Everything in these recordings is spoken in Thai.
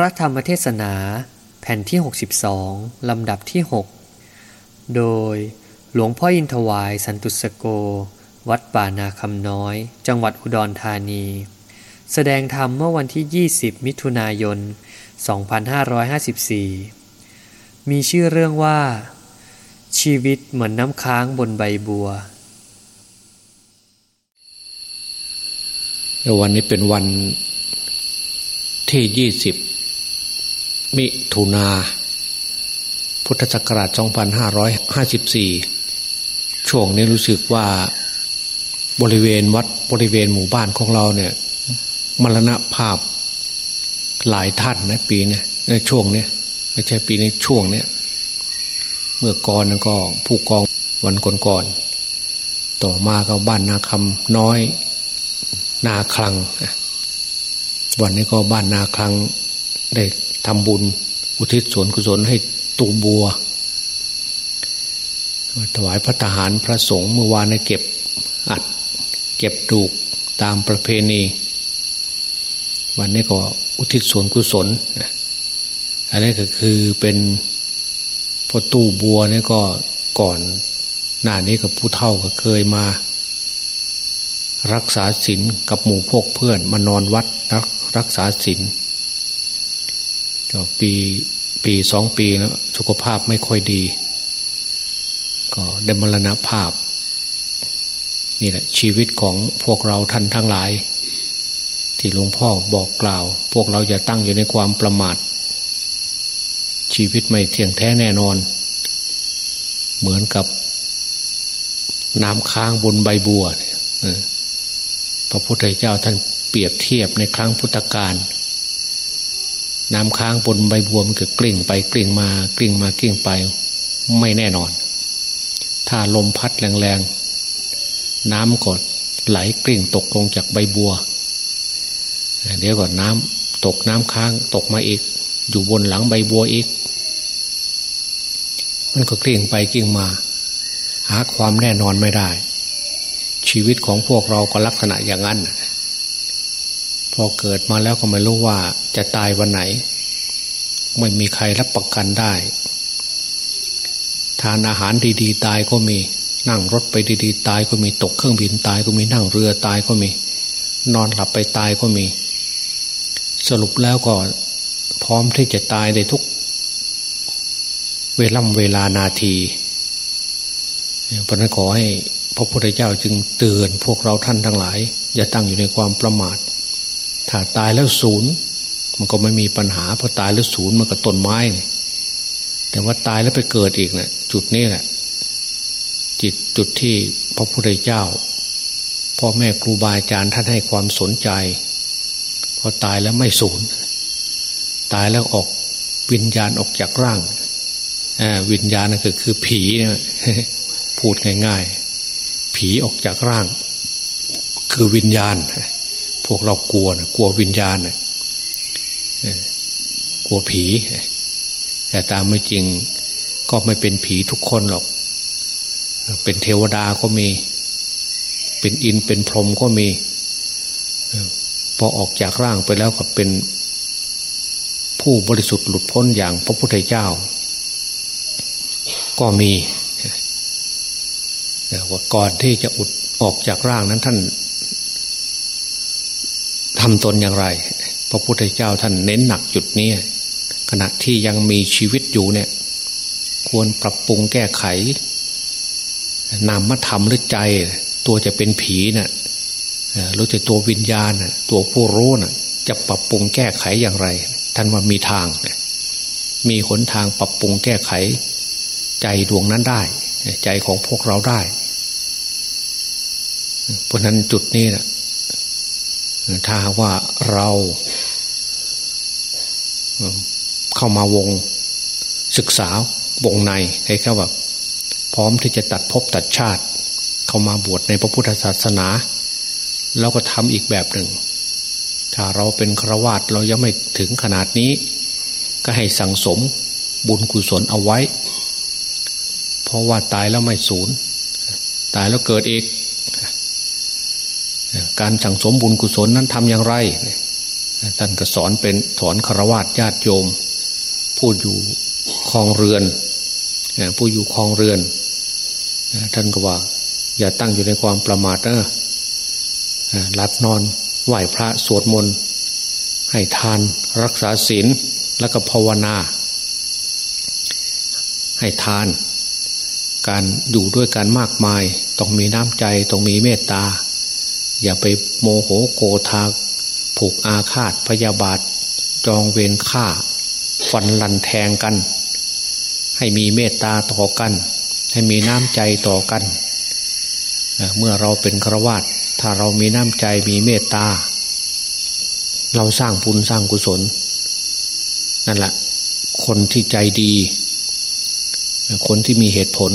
ระธรรมเทศนา แผ่นที่ 62 ลำดับที่ 6 โดยหลวงพ่ออินทวายสันตุสโก วัดป่านาคำน้อย จังหวัดอุดรธานี แสดงธรรมเมื่อวันที่ 20 มิถุนายน 2554 มีชื่อเรื่องว่า ชีวิตเหมือนน้ำค้างบนใบบัว วันนี้เป็นวันที่ยี่สิบ มิถุนาพุทธศักราช 2554 ช่วงนี้รู้สึกว่าบริเวณวัดบริเวณหมู่บ้านของเราเนี่ยมรณภาพหลายท่านนะปีนี้ในช่วงนี้ไม่ใช่ปีนี้ช่วงนี้เมื่อก่อนก็ผู้กองวันก่อนๆต่อมาก็บ้านนาคำน้อย นาคลัง วันนี้ก็บ้านนาคลังได้ ทำบุญ อุทิศส่วนกุศลให้ตูบัวถวายพระทหารพระสงฆ์เมื่อวานในเก็บอัด เก็บดูกตามประเพณี วันนี้ก็อุทิศส่วนกุศลอันนี้ก็คือเป็นพอตู้บัวนี่ก็ก่อนหน้านี้กับผู้เฒ่าก็เคยมา รักษาศีลกับหมู่พวกเพื่อนมานอนวัดรักรักษาศีล ก็ปีปีสองปีแล้วสุขภาพไม่ค่อยดี ก็ได้มรณภาพ นี่แหละชีวิตของพวกเราท่านทั้งหลาย ที่หลวงพ่อบอกกล่าว พวกเราอย่าตั้งอยู่ในความประมาท ชีวิตไม่เที่ยงแท้แน่นอน เหมือนกับน้ำค้างบนใบบัวพระพุทธเจ้าท่านเปรียบเทียบในครั้งพุทธกาล น้ำค้างบนใบบัวมันก็กลิ่งไปกลิ่งมากลิ่งมากลิ่งไป ไม่แน่นอน ถ้าลมพัดแรงๆน้ำกดไหลกลิ่งตกลงจากใบบัว เดี๋ยวก่อนน้ำตกน้ำค้างตกมาอีก อยู่บนหลังใบบัวอีก มันก็กลิ่งไปกลิ่งมา หาความแน่นอนไม่ได้ ชีวิตของพวกเราก็ลักษณะอย่างนั้น อเกิดมาแล้วก็ไม่รู้ว่าจะตายวันไหน ไม่มีใครรับประกันได้ ทานอาหารดีๆ ตายก็มี นั่งรถไปดีๆ ตายก็มีตกเครื่องบินตายก็มีนั่งเรือตายก็มี นอนหลับไปตายก็มี สรุปแล้วก็พร้อมที่จะตายในทุก เวล่ำเวลานาทีเพราะนั้นขอให้พระพุทธเจ้าจึงเตือนพวกเราท่านทั้งหลาย อย่าตั้งอยู่ในความประมาท ถ้าตายแล้วศูนย์มันก็ไม่มีปัญหาเพราะตายแล้วศูนย์มันก็ต้นไม้ แต่ว่าตายแล้วไปเกิดอีกเนะี่ยจุดนี้แหละจิตจุดที่พระพุทธเจ้าพ่อแม่ครูบาอาจารย์ท่านให้ความสนใจ พอตายแล้วไม่สูญตายแล้วออกวิญญาณออกจากร่างวิญญาณนั่นคือคือผีนะพูดง่าย ๆ ผีออกจากร่าง คือวิญญาณ พวกเรากลัวนะกลัววิญญาณนะกลัวผี แต่ตามไม่จริงก็ไม่เป็นผีทุกคนหรอก เป็นเทวดาก็มี เป็นอินเป็นพรหมก็มีพอออกจากร่างไปแล้วก็เป็นผู้บริสุทธิ์หลุดพ้นอย่างพระพุทธเจ้า ก็มีแต่ว่าก่อนที่จะอุดออกจากร่างนั้นท่าน ทำตนอย่างไร พระพุทธเจ้าท่านเน้นหนักจุดนี้ขณะที่ยังมีชีวิตอยู่เนี่ย ควรปรับปรุงแก้ไข นามธรรมหรือใจ ตัวจะเป็นผีนะ่ะหรือจะตัววิญญาณนะตัวผู้รู้น่ะ จะปรับปรุงแก้ไขอย่างไร ท่านว่ามีทาง มีหนทางปรับปรุงแก้ไข ใจดวงนั้นได้ ใจของพวกเราได้ เพราะนั้นจุดนี้นะ ถ้าว่าเราเข้ามาวงศึกษาวงในให้เขาแบบพร้อมที่จะตัดภพตัดชาติ เข้ามาบวชในพระพุทธศาสนาเราก็ทำอีกแบบหนึ่ง ถ้าเราเป็นครวาตเรายังไม่ถึงขนาดนี้ ก็ให้สั่งสมบุญกุศลเอาไว้ เพราะว่าตายแล้วไม่สูญ ตายแล้วเกิดอีก การสั่งสมบุญกุศลนั้นทำอย่างไรท่านก็สอนเป็นถอนคารวะญาติโยม ผู้อยู่คลองเรือนผู้อยู่คลองเรือน ท่านก็ว่า อย่าตั้งอยู่ในความประมาทนะหลับนอนไหวพระสวดมนต์ให้ทานรักษาศีลแล้วก็ภาวนา ให้ทาน การอยู่ด้วยกันมากมาย ต้องมีน้ำใจ ต้องมีเมตตา อย่าไปโมโหโกธาผูกอาฆาตพยาบาท จองเวรฆ่า ฟันลันแทงกัน ให้มีเมตตาต่อกัน ให้มีน้ำใจต่อกัน เมื่อเราเป็นครวาตถ้าเรามีน้ำใจมีเมตตา เราสร้างบุญสร้างกุศล นั่นแหละคนที่ใจดี คนที่มีเหตุผล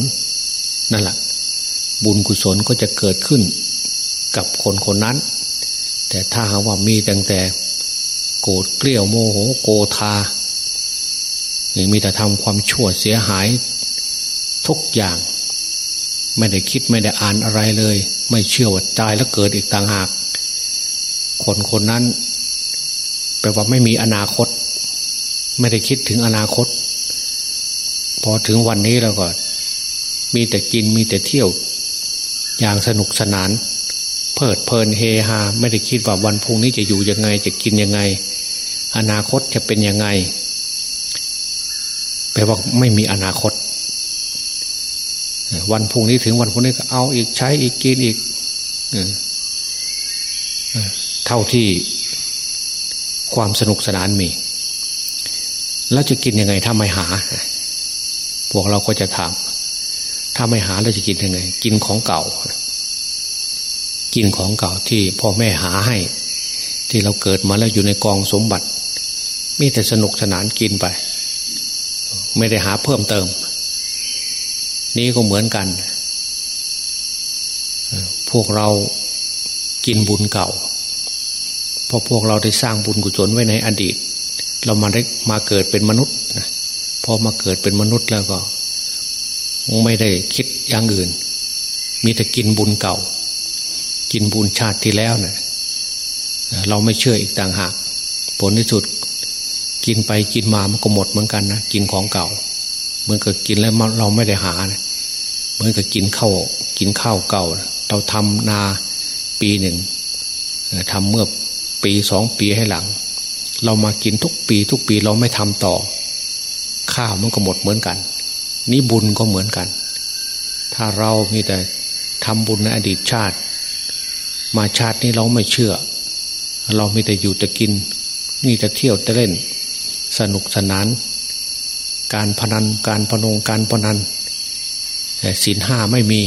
นั่นแหละบุญกุศลก็จะเกิดขึ้น กับคนคนนั้น แต่ถ้าหาว่ามีแต่แต่ โกรธเกลี้ยวโมโหโกธาหรือมีแต่ทำความชั่วเสียหาย ทุกอย่าง ไม่ได้คิดไม่ได้อ่านอะไรเลย ไม่เชื่อว่าตายแล้วเกิดอีกต่างหาก คนคนนั้นแปลว่าไม่มีอนาคต ไม่ได้คิดถึงอนาคต พอถึงวันนี้แล้วก็ มีแต่กินมีแต่เที่ยว อย่างสนุกสนาน เพลิดเพลินเฮฮาไม่ได้คิดว่าวันพุ่งนี้จะอยู่ยังไงจะกินยังไง อนาคตจะเป็นยังไงแปลว่าไม่มีอนาคต วันพุ่งนี้ถึงวันพุ่งนี้ก็เอาอีกใช้อีกกินอีกเท่าที่ความสนุกสนานมี แล้วจะกินยังไงถ้าไม่หา พวกเราก็จะถาม ถ้าไม่หาเราจะกินยังไง กินของเก่า กินของเก่าที่พ่อแม่หาให้ ที่เราเกิดมาแล้วอยู่ในกองสมบัติ มีแต่สนุกสนานกินไป ไม่ได้หาเพิ่มเติม นี้ก็เหมือนกัน พวกเรากินบุญเก่าเพราะพวกเราได้สร้างบุญกุศลไว้ในอดีต เรามาได้มาเกิดเป็นมนุษย์พอมาเกิดเป็นมนุษย์แล้วก็ ไม่ได้คิดอย่างอื่น มีแต่กินบุญเก่า กินบุญชาติที่แล้วเนะ่ยเราไม่เชื่ออีกต่างหาก ผลที่สุดกินไปกินมามันก็หมดเหมือนกันนะกินของเก่าเหมือนกับกินแล้วเราไม่ได้หาเเหมือนกับกินข้าวกินข้าวเก่า เราทำนาปีหนึ่งทำเมื่อปีสองปีให้หลัง เรามากินทุกปี ทุกปีเราไม่ทำต่อ ข้าวมันก็หมดเหมือนกัน นี่บุญก็เหมือนกัน ถ้าเรามีแต่ทำบุญในอดีตชาติ มาชาตินี้เราไม่เชื่อ เราไม่แต่อยู่แต่กิน นี่แต่เที่ยวแต่เล่น สนุกสนาน การพนันการพนงการพนันศีลห้าไม่มี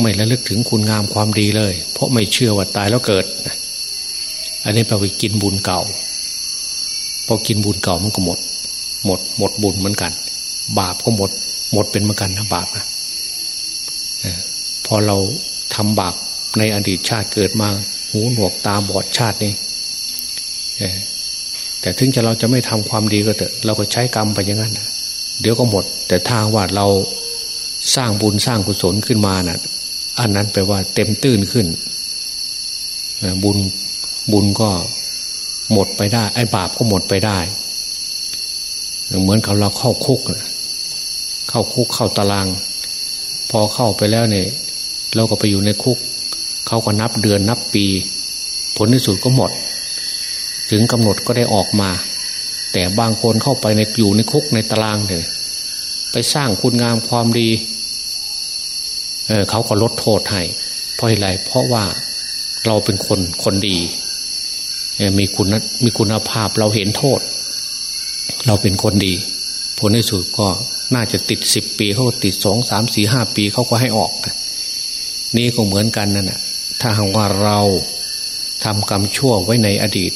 ไม่ระลึกถึงคุณงามความดีเลย เพราะไม่เชื่อว่าตายแล้วเกิด อันนี้ไปไปกินบุญเก่าพอกินบุญเก่ามันก็หมด หมด หมดบุญเหมือนกัน บาปก็หมด หมดเป็นเหมือนกันนะบาปนะพอเราทำบาป ในอดีตชาติเกิดมา หูหนวกตาบอดชาตินี้แต่ถึงจะเราจะไม่ทำความดีก็เถอะเราก็ใช้กรรมไปอย่างนั้นเดี๋ยวก็หมด แต่ทางว่าเราสร้างบุญสร้างกุศลขึ้นมานะ่ะ อันนั้นแปลว่าเต็มตื้นขึ้นบุญบุญก็หมดไปได้ ไอ้บาปก็หมดไปได้ เหมือนกับเราเข้าคุกเข้าคุกเข้าตาราง พอเข้าไปแล้วเนี่ย เราก็ไปอยู่ในคุก เขาก็นับเดือนนับปี ผลที่สุดก็หมด ถึงกำหนดก็ได้ออกมา แต่บางคนเข้าไปในอยู่ในคุกในตารางเลยไปสร้างคุณงามความดี เเขาก็ลดโทษให้เพราะอะไรเพราะว่าเราเป็นคนคนดีมีคุณมีคุณภาพเราเห็นโทษ เราเป็นคนดี ผลในสุดก็น่าจะติดสิบปีเขาก็ติดสองสามสี่ห้าปีเขาก็ให้ออก นี่ก็เหมือนกันนั่นแหะ ถ้าหากว่าเราทำกรรมชั่วไว้ในอดีต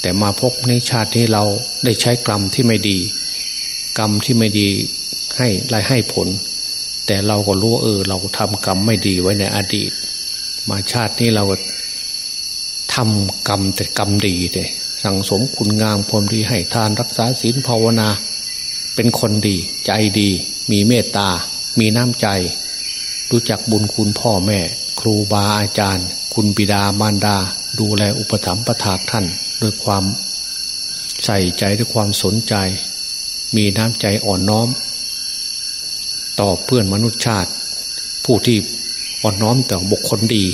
แต่มาพบในชาติที่เราได้ใช้กรรมที่ไม่ดี กรรมที่ไม่ดีให้รายให้ผล แต่เราก็รู้เออ เราทำกรรมไม่ดีไว้ในอดีต มาชาตินี้เราก็ทำกรรมแต่กรรมดีเลยสั่งสมคุณงามความดีให้ทานรักษาศีลภาวนา เป็นคนดี ใจดี มีเมตตา มีน้ำใจ รู้จักบุญคุณพ่อแม่ ครูบาอาจารย์ คุณบิดามารดา ดูแลอุปถัมภ์ประทากท่านด้วยความใส่ใจด้วยความสนใจ มีน้ำใจอ่อนน้อม ต่อเพื่อนมนุษยชาติ ผู้ที่อ่อนน้อมต่อบุคคลดี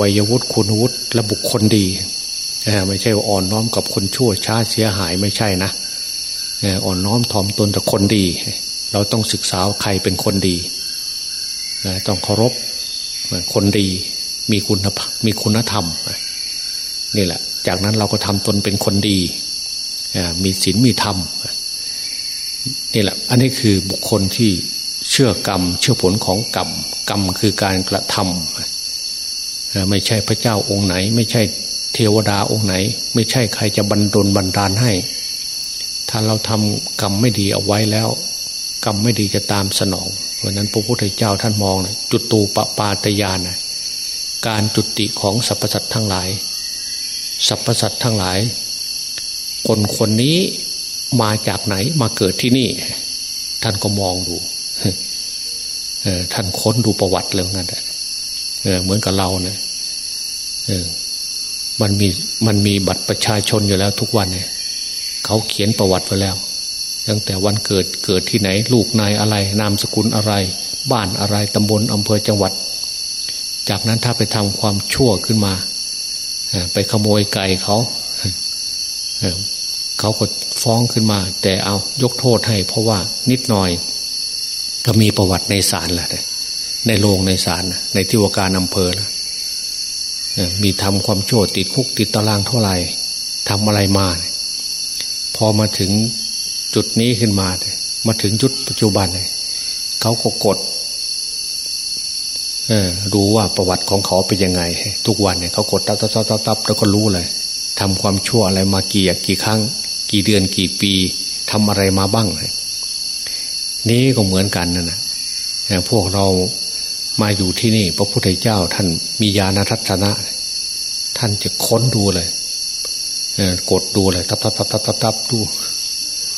วัยวุฒิคุณวุฒิและบุคคลดีไม่ใช่ว่าอ่อนน้อมกับคนชั่วช้าเสียหายไม่ใช่นะอ่อนน้อมถ่อมตนแต่คนดี เราต้องศึกษาใครเป็นคนดี ต้องเคารพ คนดีมีคุณมีคุณธรรมนี่แหละ จากนั้นเราก็ทำตนเป็นคนดีมีศีลมีธรรมนี่แหละ อันนี้คือบุคคลที่เชื่อกรรม เชื่อผลของกรรม กรรมคือการกระทำไม่ใช่พระเจ้าองค์ไหน ไม่ใช่เทวดาองค์ไหน ไม่ใช่ใครจะบันดลบันดาลให้ ถ้าเราทำกรรมไม่ดีเอาไว้แล้ว กรรมไม่ดีจะตามสนองเพราะนั้นพระพุทธเจ้าท่านมองนะจุดตูปปาตยานนะการจุติของสรรพสัตว์ทั้งหลาย สรรพสัตว์ทั้งหลาย คนคนนี้มาจากไหนมาเกิดที่นี่ ท่านก็มองดูท่านค้นดูประวัติเลยงั้นเหมือนกับเราเนะมันมีมันมีบัตรประชาชนอยู่แล้วทุกวันเนี่ยเขาเขียนประวัติไว้แล้ว ตั้งแต่วันเกิดเกิดที่ไหน ลูกนายอะไร นามสกุลอะไร บ้านอะไรตำบลอำเภอจังหวัด จากนั้นถ้าไปทำความชั่วขึ้นมาไปขโมยไก่เขาเขาก็ฟ้องขึ้นมา แต่เอายกโทษให้ เพราะว่านิดหน่อย ก็มีประวัติในศาลแหละในโรงในศาลในที่วการอำเภอแล้วมีทำความโจดติดคุกติดตารางเท่าไหร่ทำอะไรมา พอมาถึง จุดนี้ขึ้นมาเลยมาถึงจุดปัจจุบันเลยเขาก็กดรู้ว่าประวัติของเขาเป็นยังไง ทุกวันเนี่ยเขากดตับตับตับตับตับแล้วก็รู้เลยทำความชั่วอะไรมากี่กี่ครั้ง กี่เดือนกี่ปีทำอะไรมาบ้างนี่ก็เหมือนกันนะนะพวกเรามาอยู่ที่นี่ พระพุทธเจ้าท่านมีญาณทัศนะ ท่านจะค้นดูเลยกดดูเลย ตับตับตับตับตับตับดู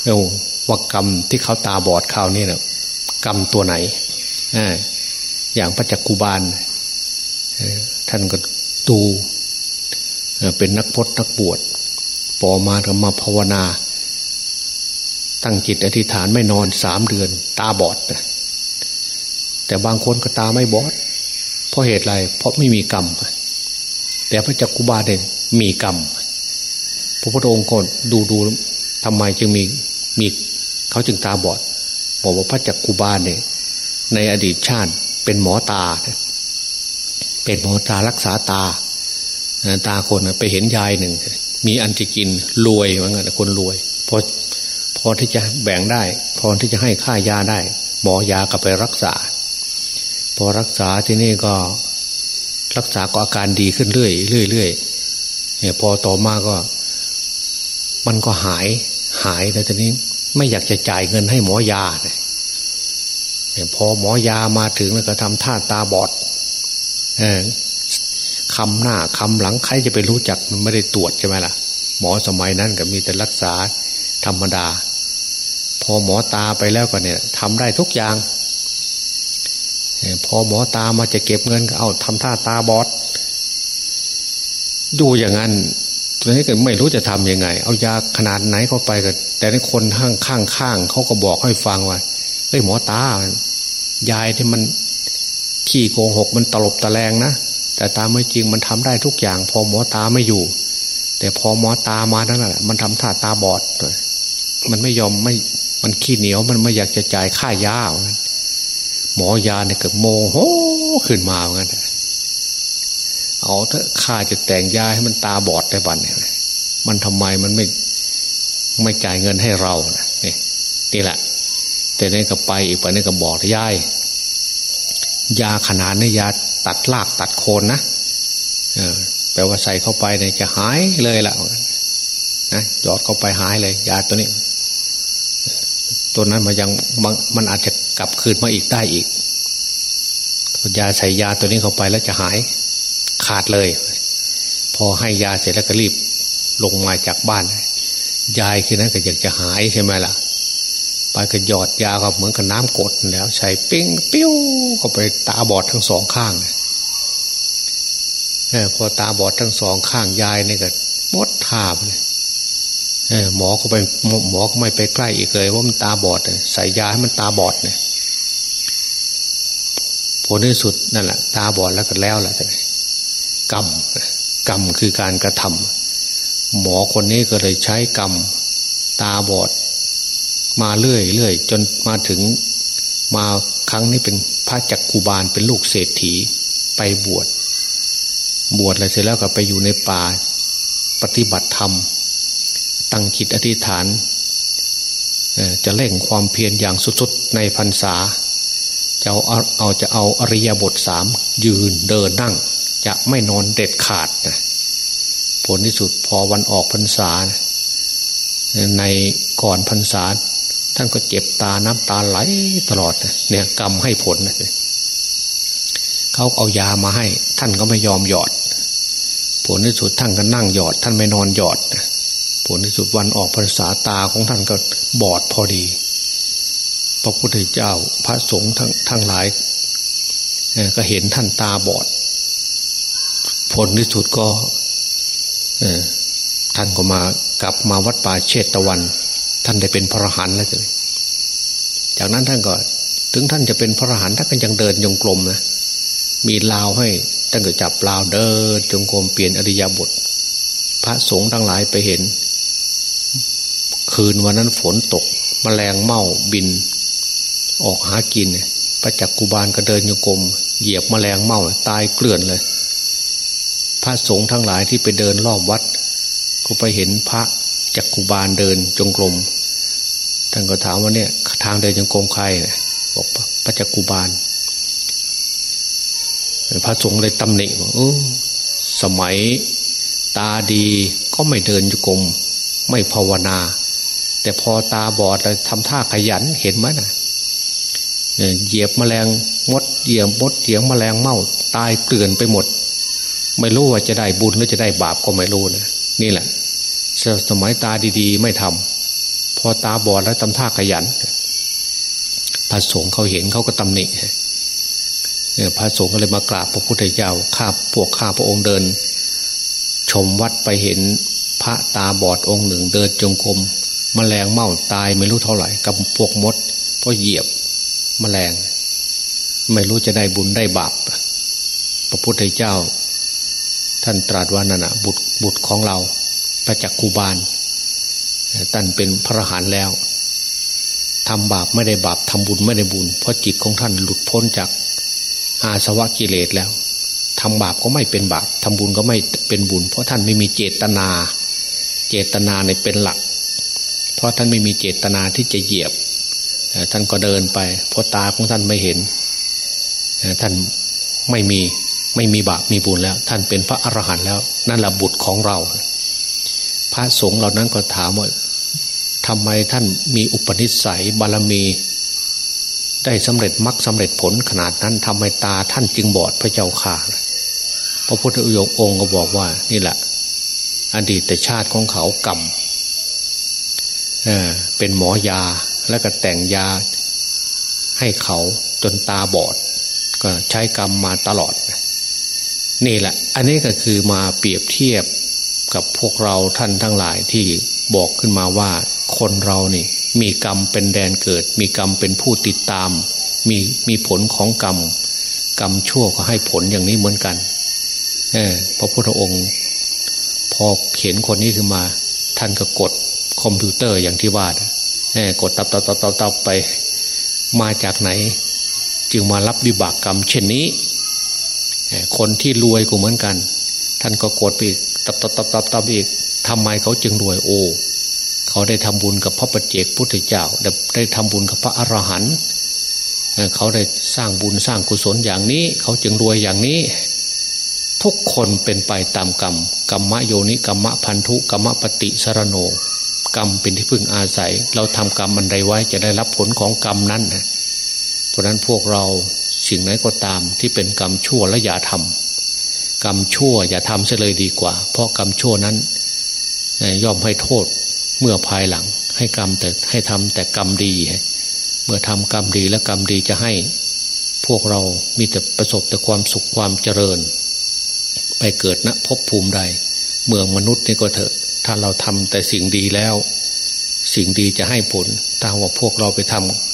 เอาว่ากรรมที่เขาตาบอดข่าวนี่นะกรรมตัวไหนอย่างพระจักกุบาลท่านก็ดูเป็นนักพจนักบวชปอมาก็มาภาวนา ตั้งจิตอธิษฐานไม่นอนสามเดือน ตาบอดแต่บางคนก็ตาไม่บอด เพราะเหตุไร เพราะไม่มีกรรม แต่พระจักกุบาลเนี่ยมีกรรมพระพุทธองค์ก็ดูดูทำไมจึงมี มีเขาจึงตาบอดบอกว่าพระจักกุบาลเนี่ยในอดีตชาติเป็นหมอตา เป็นหมอตารักษาตา ตาคนไปเห็นยายหนึ่ง มีอันจะกินรวยว่างั้นคนรวยพอพอที่จะแบ่งได้ พอที่จะให้ค่ายาได้ หมอยาก็ไปรักษา พอรักษาที่นี่ก็รักษาก็อาการดีขึ้นเรื่อยเรื่อยเรื่อยเนี่ยพอต่อมาก็ มันก็หายหายแต่ทีนี้ ไม่อยากจะจ่ายเงินให้หมอยาเนี่ยพอหมอยามาถึงแล้วก็ทำท่าตาบอดอคำหน้าคำหลังใครจะไปรู้จักมันไม่ได้ตรวจใช่ไหมล่ะ หมอสมัยนั้นก็มีแต่รักษาธรรมดา พอหมอตาไปแล้วก็เนี่ยทำได้ทุกอย่างพอหมอตามาจะเก็บเงินก็เอาทำท่าตาบอด ดูอย่างนั้น ตอนนี้ก็ไม่รู้จะทำยังไง เอายาขนาดไหนเข้าไปก็แต่ในคนข้างข้างข้างเขาก็บอกให้ฟังว่าเฮ้ยหมอตายายที่มันขี้โกหกมันตลบตะแลงนะแต่ตามไม่จริงมันทำได้ทุกอย่าง พอหมอตาไม่อยู่ แต่พอหมอตามานั่นแหละมันทำท่าตาบอดมันไม่ยอมไม่มันขี้เหนียวมันไม่อยากจะจ่ายค่ายาหมอยาเนี่ยเกิดโมโหขึ้นมาเหมือนกัน เอาถ้าข้าจะแต่งยาให้มันตาบอดได้บันเนี่ยมันทำไมมันไม่ไม่จ่ายเงินให้เราเนี่ยนี่แหละ แต่นี่ก็ไปอีกไปนี่ก็บอกยายยาขนาดนี้ยาตัดรากตัดโคนนะเออแปลว่าใส่เข้าไปเนี่ยจะหายเลยละนะหยอดเข้าไปหายเลย ยาตัวนี้ตัวนั้นมันยังมันอาจจะกลับคืนมาอีกได้อีกยาใส่ยาตัวนี้เข้าไปแล้วจะหาย ขาดเลย พอให้ยาเสร็จแล้วก็รีบลงมาจากบ้าน ยายคือนั้นก็อยากจะหายใช่ไหมล่ะ ไปก็หยอดยาก็เหมือนกับน้ำกดแล้วใส่ปิ้งปิ้วเข้าไปตาบอดทั้งสองข้างเอพอตาบอดทั้งสองข้างยายเนี่ยก็มดทาบเลยหมอก็ไปหมอก็ไม่ไปใกล้อีกเลยว่ามันตาบอดใส่ยาให้มันตาบอดเนี่ยผลที่สุดนั่นแหละตาบอดแล้วก็แล้วแหละ กรรม กรรมคือการกระทำหมอคนนี้ก็เลยใช้กรรม ตาบอด มาเรื่อยเรื่อยจนมาถึงมาครั้งนี้เป็นพระจักกุบาลเป็นลูกเศรษฐีไปบวช บวชแล้วเสร็จแล้วก็ไปอยู่ในป่าปฏิบัติธรรม ตั้งคิดอธิษฐานจะเร่งความเพียรอย่างสุดๆในพรรษาจะเอาเอาจะเอาอริยบทสามยืนเดินนั่ง จะไม่นอนเด็ดขาดนะผลที่สุดพอวันออกพรรษา ในก่อนพรรษา ท่านก็เจ็บตาน้ำตาไหลตลอดเนี่ยกรรมให้ผลนะเขาเอายามาให้ ท่านก็ไม่ยอมหยอด ผลที่สุดท่านก็นั่งหยอด ท่านไม่นอนหยอดผลที่สุดวันออกพรรษาตาของท่านก็บอดพอดี พระพุทธเจ้าพระสงฆ์ทั้งทั้งหลายก็เห็นท่านตาบอด ผลที่สุดก็ท่านก็มากลับมาวัดป่าเชตตะวัน ท่านได้เป็นพระหันแล้วเลยจากนั้นท่านก็ ถึงท่านจะเป็นพระหันท่านก็ยังเดินยงกลมนะมีลาวให้ท่านก็จับลาวเดินจงกรมเปลี่ยนอริยบท พระสงฆ์ทั้งหลายไปเห็น คืนวันนั้นฝนตกมแมลงเม่าบิน ออกหากินพระจักกุบาลก็เดินโยกรมเหยียบมแมลงเม่าตายเกลื่อนเลย ระสงฆ์ทั้งหลายที่ไปเดินรอบวัด ก็ไปเห็นพระจักกุบาลเดินจงกรมท่านก็ถามว่าเนี่ยทางเดินจงกรมใครเนี่ยบอกพระจักกุบาล พระสงฆ์เลยตำหนิว่าอสมัยตาดีก็ไม่เดินจงกรมไม่ภาวนา แต่พอตาบอดเลยทำท่าขยันเห็นไหมนะ่ะเหยียบแมลงมดเหยียบมดเหยียบแมลงเม่าตายเกลื่อนไปหมด ไม่รู้ว่าจะได้บุญหรือจะได้บาปก็ไม่รู้นะนี่แหละสมัยตาดีๆ ไม่ทำพอตาบอดแล้วทำท่าขยันพระสงฆ์เขาเห็นเขาก็ตำหนิพระสงฆ์ก็เลยมากราบพระพุทธเจ้าข้าพวกข้าพระองค์เดิน ชมวัดไปเห็นพระตาบอดองค์หนึ่งเดินจงกรมมแมลงเม่าตายไม่รู้เท่าไหร่กับพวกมดเพราะเหยียบมแมลง ไม่รู้จะได้บุญได้บาปพระพุทธเจ้า ท่านตรัสว่านั่นนะบุตรบุตรของเราประจักคูบาลท่านเป็นพระหานแล้วทำบาปไม่ได้บาปทำบุญไม่ได้บุญ เพราะจิตของท่านหลุดพ้นจากอาสวะกิเลสแล้วทำบาปก็ไม่เป็นบาปทำบุญก็ไม่เป็นบุญ เพราะท่านไม่มีเจตนา เจตนาในเป็นหลัก เพราะท่านไม่มีเจตนาที่จะเหยียบ ท่านก็เดินไป เพราะตาของท่านไม่เห็น ท่านไม่มี ไม่มีบาปมีบุญแล้ว ท่านเป็นพระอรหันต์แล้ว นั่นแหละบุตรของเรา พระสงฆ์เหล่านั้นก็ถามว่าทำไมท่านมีอุปนิสัยบารมี ได้สำเร็จมรรคสาเร็จผลขนาดนั้นทำไมตาท่านจึงบอดพระเจ้าข่าพระพุทธองค์ก็บอกว่า นี่แหละ อดีตชาติของเขากรรมเเป็นหมอยาแล้วก็แต่งยาให้เขาจนตาบอด ก็ใช้กรรมมาตลอด นี่แหละ อันนี้ก็คือมาเปรียบเทียบกับพวกเราท่านทั้งหลายที่บอกขึ้นมาว่าคนเรานี่ มีกรรมเป็นแดนเกิด มีกรรมเป็นผู้ติดตาม มีมีผลของกรรม กรรมชั่วก็ให้ผลอย่างนี้เหมือนกัน เออพระพุทธองค์ พอเขียนคนนี้ขึ้นมา ท่านก็กดคอมพิวเตอร์อย่างที่ว่ากดตับตับตับตับตับไป มาจากไหน จึงมารับวิบากกรรม เช่นนี้ คนที่รวยก็เหมือนกัน ท่านก็โกดไปตับตับตับตับตับอีกทำไมเขาจึงรวยโอ้เขาได้ทำบุญกับพระปัจเจกพุทธเจ้า ได้ทำบุญกับพระอรหันต์เขาได้สร้างบุญสร้างกุศลอย่างนี้ เขาจึงรวยอย่างนี้ ทุกคนเป็นไปตามกรรมกรรมโยนิกรรมพันธุกรรมปฏิสรโน กรรมเป็นที่พึ่งอาศัย เราทำกรรมอันใดไว้จะได้รับผลของกรรมนั้นนะเพราะนั้นพวกเรา สิ่งไหนก็ตามที่เป็นกรรมชั่วและอย่าทำกรรมชั่วอย่าทำเสียเลยดีกว่า เพราะกรรมชั่วนั้นย่อมให้โทษเมื่อภายหลัง ให้กรรมแต่ให้ทำแต่กรรมดี เมื่อทำกรรมดีและกรรมดีจะให้ พวกเรามีแต่ประสบแต่ความสุขความเจริญ ไปเกิดณภพภูมิใด เมืองมนุษย์นี่ก็เถอะ ถ้าเราทำแต่สิ่งดีแล้ว สิ่งดีจะให้ผลถ้าว่าพวกเราไปทำ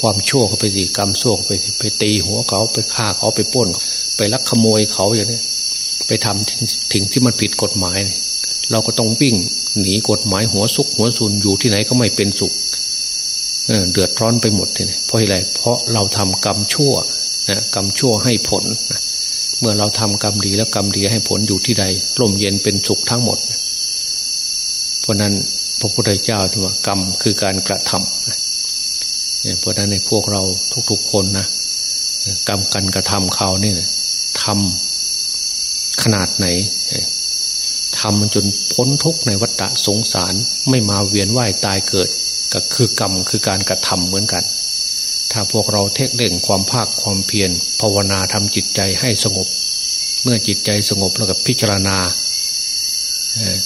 ความชั่วเขาไปสิกรรมชั่วไปไปตีหัวเขาไปฆ่าเขาไปป้นไปลักขโมยเขาอย่างนี้ไปทำถึงที่มันผิดกฎหมาย เราก็ต้องวิ่งหนีกฎหมายหัวซุกหัวซุนอยู่ที่ไหนก็ไม่เป็นสุขเดือดร้อนไปหมดเลยเพราะอะไรเพราะเราทำกรรมชั่วนะกรรมชั่วให้ผลนะเมื่อเราทำกรรมดีแล้วกรรมดีให้ผลอยู่ที่ใดร่มเย็นเป็นสุขทั้งหมด เพราะนั้นพระพุทธเจ้าที่ว่ากรรมคือการกระทำ เพราะนั้นในพวกเราทุกๆคนนะกรรมการกระทำเขาเนี่ยทำขนาดไหนทำจนพ้นทุกในวัฏสงสารไม่มาเวียนว่ายตายเกิด ก็คือกรรมคือการกระทำเหมือนกัน ถ้าพวกเราเทคเด่งความภาคความเพียรภาวนาทำจิตใจให้สงบ เมื่อจิตใจสงบแล้วก็พิจารณา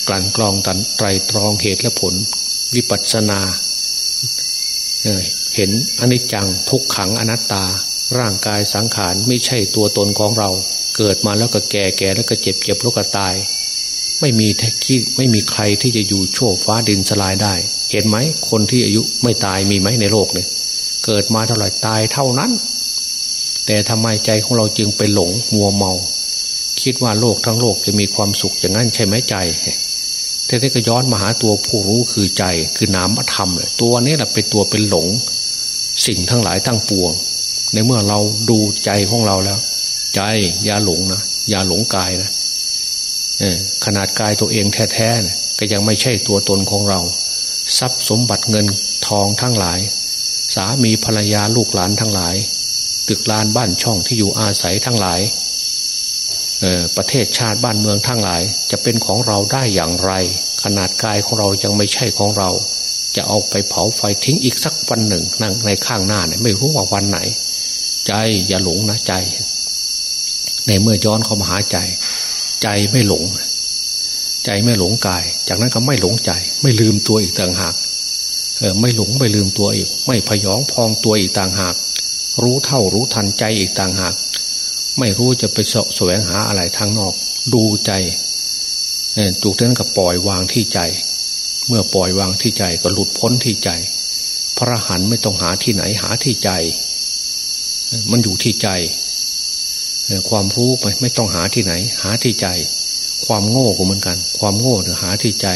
กลั่นกรองตันไตรตรองเหตุและผล วิปัสสนา เห็นอนิจจังทุกขังอนัตตา ร่างกายสังขารไม่ใช่ตัวตนของเรา เกิดมาแล้วก็แก่แก่แล้วก็เจ็บเจ็บแล้วก็ตาย ไม่มีแท็กี้ไม่มีใครที่จะอยู่โชว์ฟ้าดินสลายได้ เห็นไหมคนที่อายุไม่ตายมีไหมในโลกเนี่ยเกิดมาเท่าไหร่ตายเท่านั้น แต่ทำไมใจของเราจึงไปหลงมัวเมา คิดว่าโลกทั้งโลกจะมีความสุขอย่างนั้นใช่ไหมใจแต่ที่ก็ย้อนมาหาตัวผู้รู้คือใจคือนามธรรมเลยตัวนี้แหละเป็นตัวเป็นหลง สิ่งทั้งหลายทั้งปวง ในเมื่อเราดูใจของเราแล้ว ใจอย่าหลงนะอย่าหลงกายนะขนาดกายตัวเองแท้ๆก็ยังไม่ใช่ตัวตนของเรา ทรัพย์สมบัติเงินทองทั้งหลาย สามีภรรยาลูกหลานทั้งหลาย ตึกลานบ้านช่องที่อยู่อาศัยทั้งหลายประเทศชาติบ้านเมืองทั้งหลาย จะเป็นของเราได้อย่างไร ขนาดกายของเรายังไม่ใช่ของเรา จะเอาไปเผาไฟทิ้งอีกสักวันหนึ่งนั่งในข้างหน้าเนี่ยไม่รู้ว่าวันไหน ใจอย่าหลงนะใจ ในเมื่อย้อนเข้ามาหาใจ ใจไม่หลง ใจไม่หลงกาย จากนั้นก็ไม่หลงใจ ไม่ลืมตัวอีกต่างหากเออไม่หลงไม่ลืมตัวอีก ไม่พยองพองตัวอีกต่างหาก รู้เท่ารู้ทันใจอีกต่างหาก ไม่รู้จะไปสแสวงหาอะไรทางนอก ดูใจจุกนั้นก็ปล่อยวางที่ใจ เมื่อปล่อยวางที่ใจก็หลุดพ้นที่ใจ พระหันไม่ต้องหาที่ไหนหาที่ใจ มันอยู่ที่ใจ ความรู้ไปไม่ต้องหาที่ไหน หาที่ใจ ความโง่ก็เหมือนกัน ความโง่เนี่ยหาที่ใจ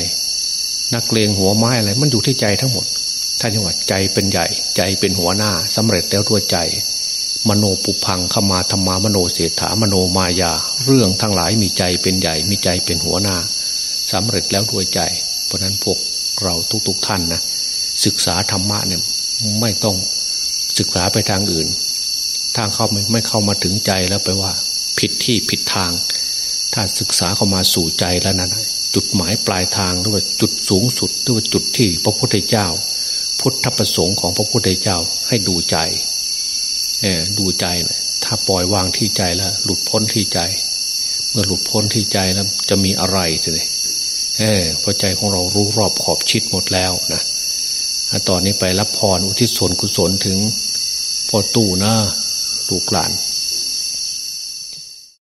นักเลงหัวไม้อะไรมันอยู่ที่ใจทั้งหมดท่านจังหวัดใจเป็นใหญ่ ใจเป็นหัวหน้าสำเร็จแล้วด้วยใจ มโนปุพังขมาธรรมามโนเศรษฐามโนมายา เรื่องทั้งหลายมีใจเป็นใหญ่ มีใจเป็นหัวหน้าสำเร็จแล้วด้วยใจ ราะนั้นพวกเราทุก ๆท่านนะศึกษาธรรมะเนี่ยไม่ต้องศึกษาไปทางอื่น ทางเข้าไม่ไม่เข้ามาถึงใจแล้วไปว่า ผิดที่ผิดทาง ถ้าศึกษาเข้ามาสู่ใจแล้วนั้นจุดหมายปลายทางหรือว่าจุดสูงสุดหรือว่าจุดที่พระพุทธเจ้า พุทธประสงค์ของพระพุทธเจ้าให้ดูใจดูใจนะถ้าปล่อยวางที่ใจแล้ว หลุดพ้นที่ใจ เมื่อหลุดพ้นที่ใจแล้วจะมีอะไรสิเนี่ย เพราะใจของเรารู้รอบขอบชิดหมดแล้วนะตอนนี้ไปรับพรอุทิศส่วนกุศลถึงพ่อตู้นะลูกหลาน